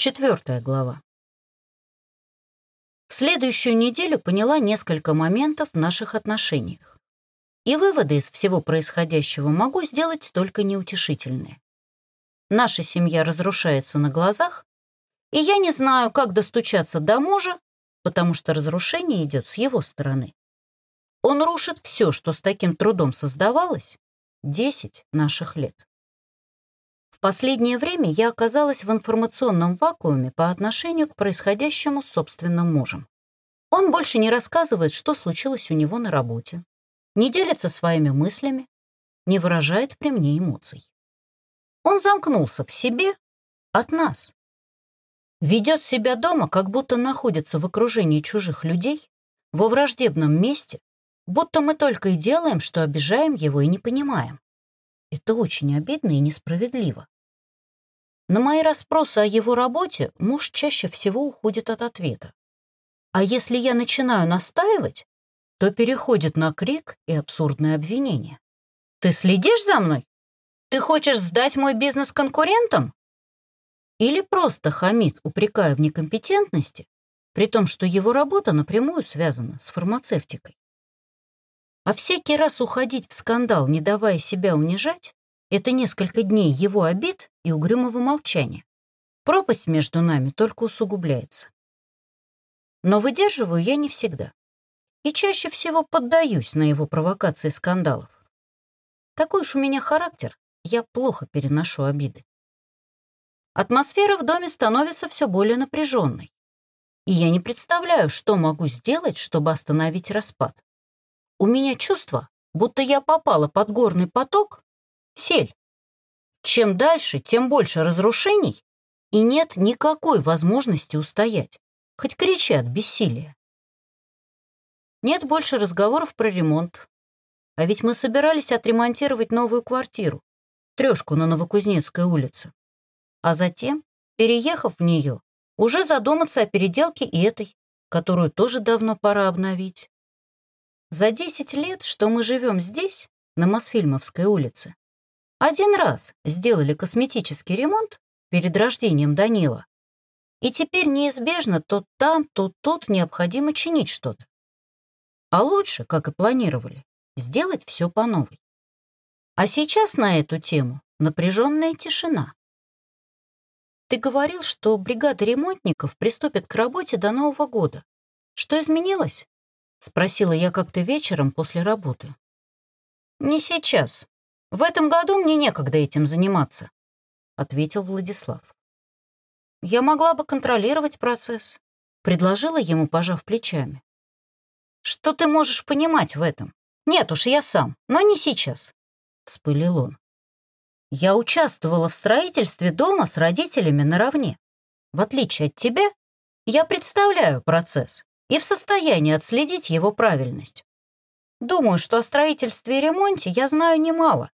Четвертая глава. В следующую неделю поняла несколько моментов в наших отношениях. И выводы из всего происходящего могу сделать только неутешительные. Наша семья разрушается на глазах, и я не знаю, как достучаться до мужа, потому что разрушение идет с его стороны. Он рушит все, что с таким трудом создавалось, 10 наших лет. Последнее время я оказалась в информационном вакууме по отношению к происходящему с собственным мужем. Он больше не рассказывает, что случилось у него на работе, не делится своими мыслями, не выражает при мне эмоций. Он замкнулся в себе от нас. Ведет себя дома, как будто находится в окружении чужих людей, во враждебном месте, будто мы только и делаем, что обижаем его и не понимаем. Это очень обидно и несправедливо. На мои расспросы о его работе муж чаще всего уходит от ответа. А если я начинаю настаивать, то переходит на крик и абсурдное обвинение. «Ты следишь за мной? Ты хочешь сдать мой бизнес конкурентам?» Или просто хамит, упрекая в некомпетентности, при том, что его работа напрямую связана с фармацевтикой. А всякий раз уходить в скандал, не давая себя унижать, это несколько дней его обид и угрюмого молчания. Пропасть между нами только усугубляется. Но выдерживаю я не всегда. И чаще всего поддаюсь на его провокации скандалов. Такой уж у меня характер, я плохо переношу обиды. Атмосфера в доме становится все более напряженной. И я не представляю, что могу сделать, чтобы остановить распад. У меня чувство, будто я попала под горный поток сель. Чем дальше, тем больше разрушений, и нет никакой возможности устоять, хоть кричи от бессилия. Нет больше разговоров про ремонт. А ведь мы собирались отремонтировать новую квартиру, трешку на Новокузнецкой улице. А затем, переехав в нее, уже задуматься о переделке и этой, которую тоже давно пора обновить. За 10 лет, что мы живем здесь, на Мосфильмовской улице, один раз сделали косметический ремонт перед рождением Данила, и теперь неизбежно то там, то тут необходимо чинить что-то. А лучше, как и планировали, сделать все по новой. А сейчас на эту тему напряженная тишина. Ты говорил, что бригада ремонтников приступит к работе до Нового года. Что изменилось? Спросила я как-то вечером после работы. Не сейчас, в этом году мне некогда этим заниматься, ответил Владислав. Я могла бы контролировать процесс, предложила ему, пожав плечами. Что ты можешь понимать в этом? Нет уж, я сам, но не сейчас, вспылил он. Я участвовала в строительстве дома с родителями наравне. В отличие от тебя, я представляю процесс и в состоянии отследить его правильность. Думаю, что о строительстве и ремонте я знаю немало,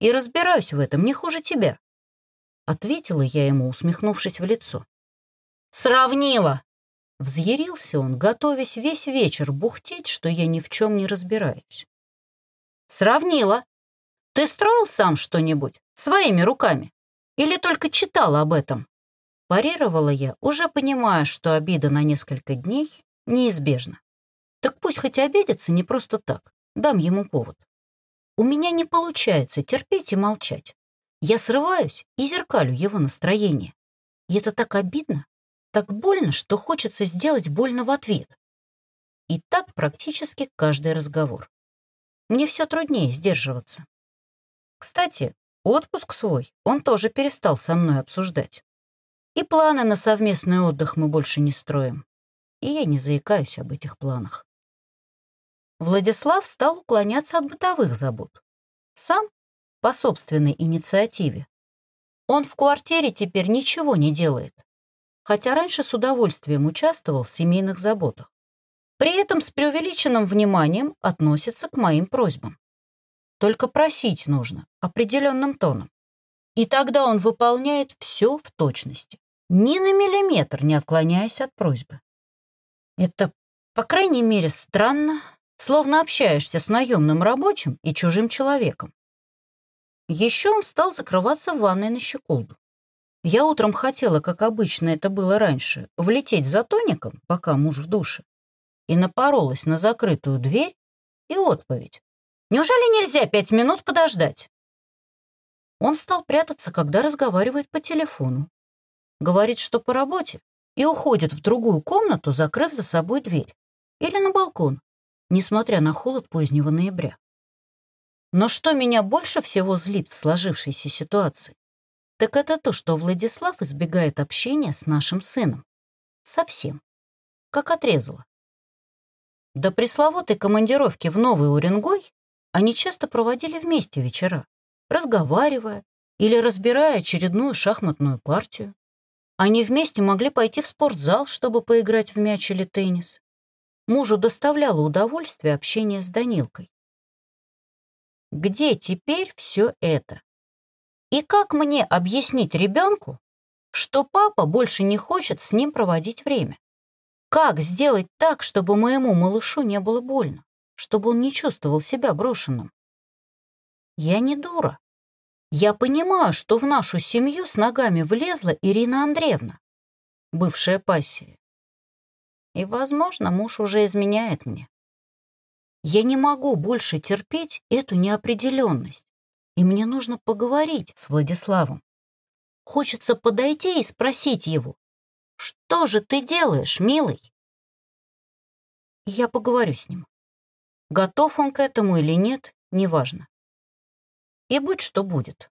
и разбираюсь в этом не хуже тебя», — ответила я ему, усмехнувшись в лицо. «Сравнила!» — взъярился он, готовясь весь вечер бухтеть, что я ни в чем не разбираюсь. «Сравнила. Ты строил сам что-нибудь своими руками или только читал об этом?» Парировала я, уже понимая, что обида на несколько дней неизбежна. Так пусть хоть обидится не просто так, дам ему повод. У меня не получается терпеть и молчать. Я срываюсь и зеркалю его настроение. И это так обидно, так больно, что хочется сделать больно в ответ. И так практически каждый разговор. Мне все труднее сдерживаться. Кстати, отпуск свой он тоже перестал со мной обсуждать. И планы на совместный отдых мы больше не строим. И я не заикаюсь об этих планах. Владислав стал уклоняться от бытовых забот. Сам, по собственной инициативе. Он в квартире теперь ничего не делает, хотя раньше с удовольствием участвовал в семейных заботах. При этом с преувеличенным вниманием относится к моим просьбам. Только просить нужно определенным тоном. И тогда он выполняет все в точности, ни на миллиметр не отклоняясь от просьбы. Это, по крайней мере, странно, словно общаешься с наемным рабочим и чужим человеком. Еще он стал закрываться в ванной на щеколду. Я утром хотела, как обычно это было раньше, влететь за тоником, пока муж в душе, и напоролась на закрытую дверь и отповедь. «Неужели нельзя пять минут подождать?» Он стал прятаться, когда разговаривает по телефону. Говорит, что по работе, и уходит в другую комнату, закрыв за собой дверь. Или на балкон, несмотря на холод позднего ноября. Но что меня больше всего злит в сложившейся ситуации, так это то, что Владислав избегает общения с нашим сыном. Совсем. Как отрезало. До пресловутой командировки в Новый Уренгой они часто проводили вместе вечера, разговаривая или разбирая очередную шахматную партию. Они вместе могли пойти в спортзал, чтобы поиграть в мяч или теннис. Мужу доставляло удовольствие общение с Данилкой. Где теперь все это? И как мне объяснить ребенку, что папа больше не хочет с ним проводить время? Как сделать так, чтобы моему малышу не было больно, чтобы он не чувствовал себя брошенным? Я не дура. Я понимаю, что в нашу семью с ногами влезла Ирина Андреевна, бывшая пассия. И, возможно, муж уже изменяет мне. Я не могу больше терпеть эту неопределенность, и мне нужно поговорить с Владиславом. Хочется подойти и спросить его, что же ты делаешь, милый? Я поговорю с ним. Готов он к этому или нет, неважно. И будь что будет.